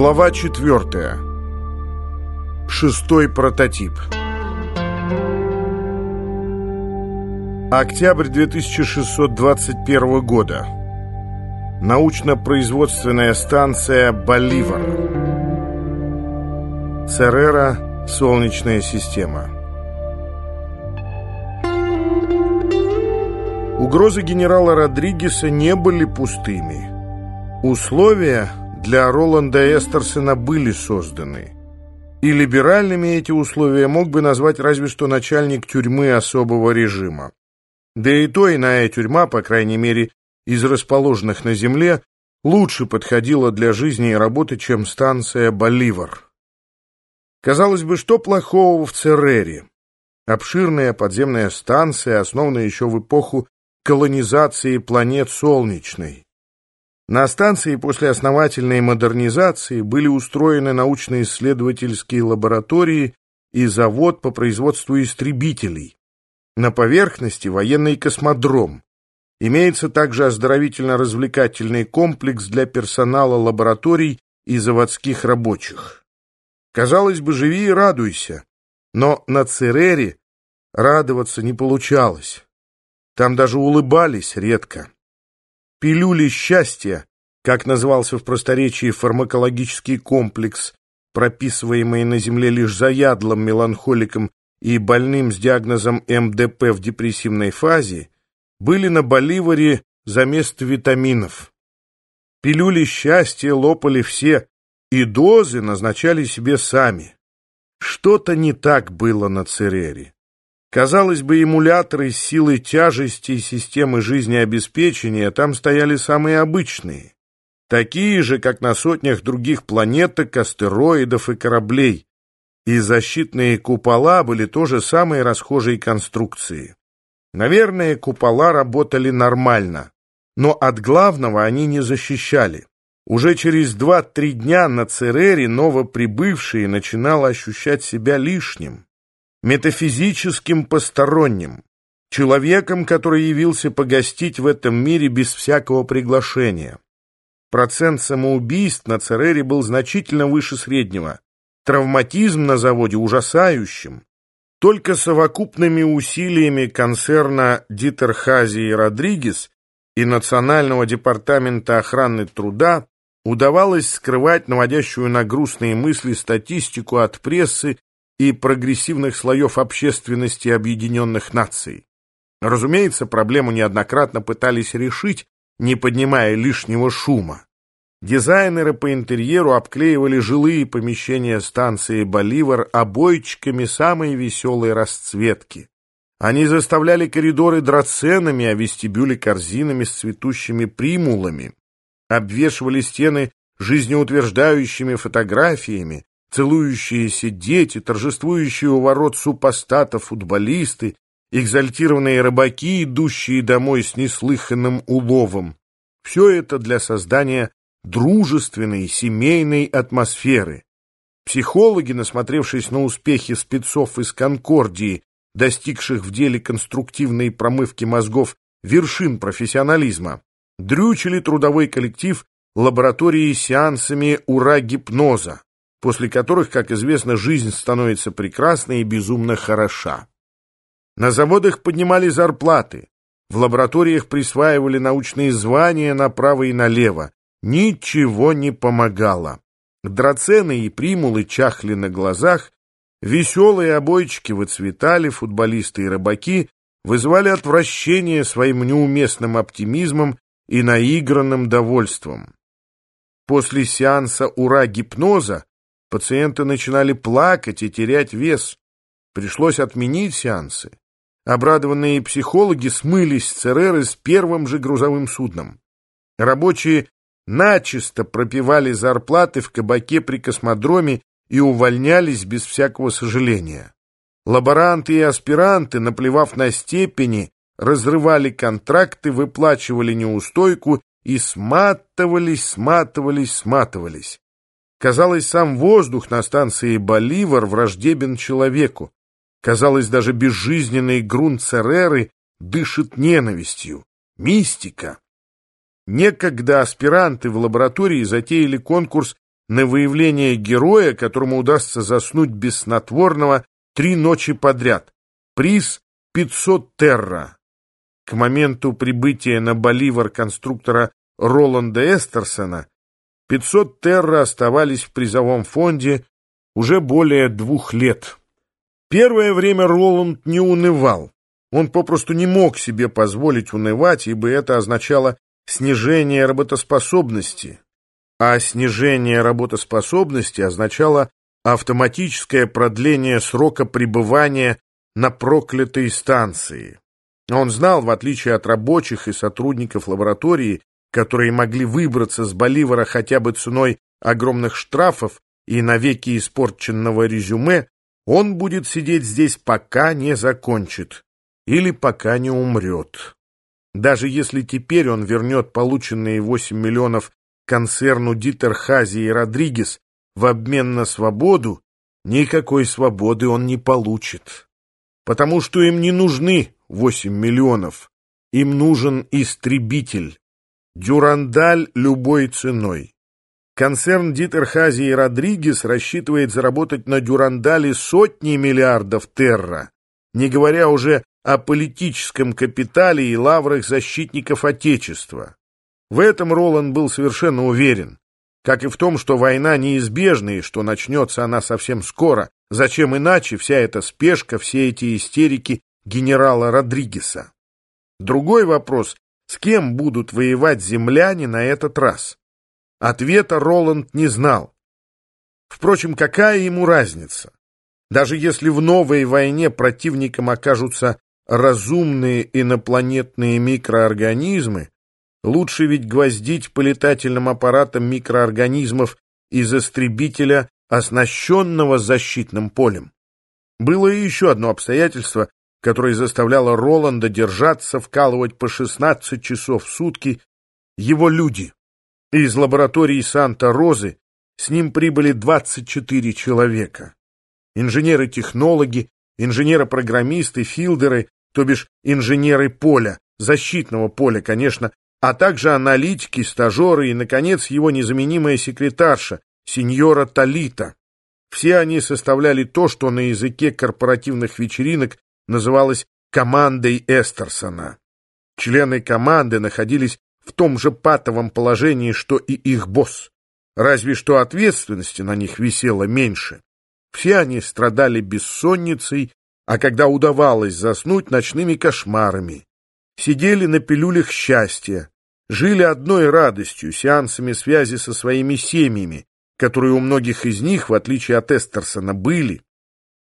Глава четвертая. Шестой прототип. Октябрь 2621 года. Научно-производственная станция «Боливар». Церера, Солнечная система. Угрозы генерала Родригеса не были пустыми. Условия для Роланда Эстерсона были созданы. И либеральными эти условия мог бы назвать разве что начальник тюрьмы особого режима. Да и то иная тюрьма, по крайней мере, из расположенных на земле, лучше подходила для жизни и работы, чем станция «Боливар». Казалось бы, что плохого в Церере? Обширная подземная станция, основанная еще в эпоху колонизации планет Солнечной. На станции после основательной модернизации были устроены научно-исследовательские лаборатории и завод по производству истребителей. На поверхности военный космодром. Имеется также оздоровительно-развлекательный комплекс для персонала лабораторий и заводских рабочих. Казалось бы, живи и радуйся, но на Церере радоваться не получалось. Там даже улыбались редко. Пилюли счастья, как назывался в просторечии фармакологический комплекс, прописываемый на Земле лишь заядлым меланхоликом и больным с диагнозом МДП в депрессивной фазе, были на Боливаре за место витаминов. Пилюли счастья лопали все, и дозы назначали себе сами. Что-то не так было на Церере. Казалось бы, эмуляторы силы тяжести и системы жизнеобеспечения там стояли самые обычные, такие же, как на сотнях других планеток, астероидов и кораблей, и защитные купола были тоже самые расхожие конструкции. Наверное, купола работали нормально, но от главного они не защищали. Уже через два-три дня на Церере новоприбывшие начинало ощущать себя лишним метафизическим посторонним, человеком, который явился погостить в этом мире без всякого приглашения. Процент самоубийств на Церере был значительно выше среднего, травматизм на заводе ужасающим. Только совокупными усилиями концерна Дитерхази и Родригес и Национального департамента охраны труда удавалось скрывать наводящую на грустные мысли статистику от прессы и прогрессивных слоев общественности Объединенных Наций. Разумеется, проблему неоднократно пытались решить, не поднимая лишнего шума. Дизайнеры по интерьеру обклеивали жилые помещения станции «Боливар» обойчиками самой веселой расцветки. Они заставляли коридоры драценами, а вестибюли корзинами с цветущими примулами. Обвешивали стены жизнеутверждающими фотографиями, целующиеся дети, торжествующие у ворот супостата футболисты, экзальтированные рыбаки, идущие домой с неслыханным уловом. Все это для создания дружественной семейной атмосферы. Психологи, насмотревшись на успехи спецов из Конкордии, достигших в деле конструктивной промывки мозгов вершин профессионализма, дрючили трудовой коллектив лаборатории сеансами ура-гипноза после которых, как известно, жизнь становится прекрасной и безумно хороша. На заводах поднимали зарплаты, в лабораториях присваивали научные звания направо и налево. Ничего не помогало. Драцены и примулы чахли на глазах, веселые обойчики выцветали, футболисты и рыбаки вызывали отвращение своим неуместным оптимизмом и наигранным довольством. После сеанса ура-гипноза Пациенты начинали плакать и терять вес. Пришлось отменить сеансы. Обрадованные психологи смылись с Цереры с первым же грузовым судном. Рабочие начисто пропивали зарплаты в кабаке при космодроме и увольнялись без всякого сожаления. Лаборанты и аспиранты, наплевав на степени, разрывали контракты, выплачивали неустойку и сматывались, сматывались, сматывались. Казалось, сам воздух на станции Боливар враждебен человеку. Казалось, даже безжизненный грунт Цереры дышит ненавистью. Мистика. Некогда аспиранты в лаборатории затеяли конкурс на выявление героя, которому удастся заснуть без снотворного три ночи подряд. Приз 500 терра. К моменту прибытия на Боливар конструктора Роланда Эстерсона 500 терра оставались в призовом фонде уже более двух лет. Первое время Роланд не унывал. Он попросту не мог себе позволить унывать, ибо это означало снижение работоспособности. А снижение работоспособности означало автоматическое продление срока пребывания на проклятой станции. Он знал, в отличие от рабочих и сотрудников лаборатории, которые могли выбраться с Боливара хотя бы ценой огромных штрафов и навеки испорченного резюме, он будет сидеть здесь, пока не закончит или пока не умрет. Даже если теперь он вернет полученные 8 миллионов концерну Дитер Хази и Родригес в обмен на свободу, никакой свободы он не получит. Потому что им не нужны 8 миллионов, им нужен истребитель. Дюрандаль любой ценой. Концерн Дитерхази и Родригес рассчитывает заработать на Дюрандале сотни миллиардов терра, не говоря уже о политическом капитале и лаврах защитников Отечества. В этом Роланд был совершенно уверен, как и в том, что война неизбежна и что начнется она совсем скоро. Зачем иначе вся эта спешка, все эти истерики генерала Родригеса? Другой вопрос, с кем будут воевать земляне на этот раз? Ответа Роланд не знал. Впрочем, какая ему разница? Даже если в новой войне противником окажутся разумные инопланетные микроорганизмы, лучше ведь гвоздить по летательным аппаратам микроорганизмов из истребителя, оснащенного защитным полем. Было и еще одно обстоятельство, которое заставляло Роланда держаться, вкалывать по 16 часов в сутки, его люди. Из лаборатории Санта-Розы с ним прибыли 24 человека. Инженеры-технологи, инженеры-программисты, филдеры, то бишь инженеры поля, защитного поля, конечно, а также аналитики, стажеры и, наконец, его незаменимая секретарша, сеньора Талита. Все они составляли то, что на языке корпоративных вечеринок называлось командой Эстерсона. Члены команды находились в том же патовом положении, что и их босс. Разве что ответственности на них висело меньше. Все они страдали бессонницей, а когда удавалось заснуть ночными кошмарами. Сидели на пилюлях счастья, жили одной радостью, сеансами связи со своими семьями, которые у многих из них, в отличие от Эстерсона, были.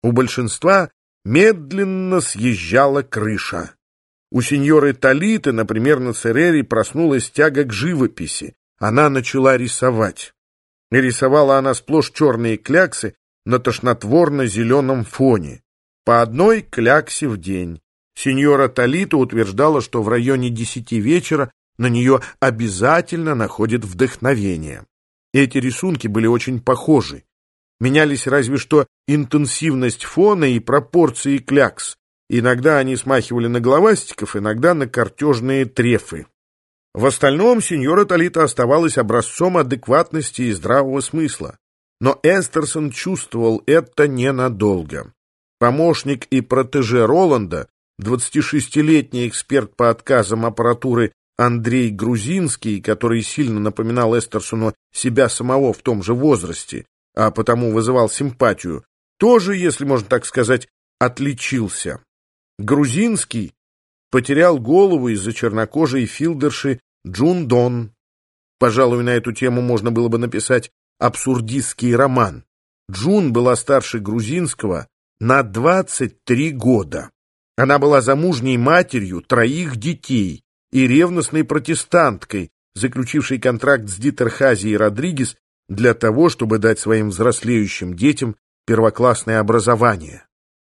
У большинства медленно съезжала крыша. У сеньоры Талиты, например, на Церере проснулась тяга к живописи. Она начала рисовать. И рисовала она сплошь черные кляксы на тошнотворно-зеленом фоне. По одной кляксе в день. Сеньора Талита утверждала, что в районе десяти вечера на нее обязательно находит вдохновение. Эти рисунки были очень похожи. Менялись разве что интенсивность фона и пропорции клякс. Иногда они смахивали на головастиков, иногда на картежные трефы. В остальном сеньора Талита оставалась образцом адекватности и здравого смысла. Но Эстерсон чувствовал это ненадолго. Помощник и протеже Роланда, 26-летний эксперт по отказам аппаратуры Андрей Грузинский, который сильно напоминал Эстерсону себя самого в том же возрасте, а потому вызывал симпатию, тоже, если можно так сказать, отличился. Грузинский потерял голову из-за чернокожей филдерши Джун Дон. Пожалуй, на эту тему можно было бы написать абсурдистский роман. Джун была старше грузинского на 23 года. Она была замужней матерью троих детей и ревностной протестанткой, заключившей контракт с Дитерхази и Родригес для того, чтобы дать своим взрослеющим детям первоклассное образование.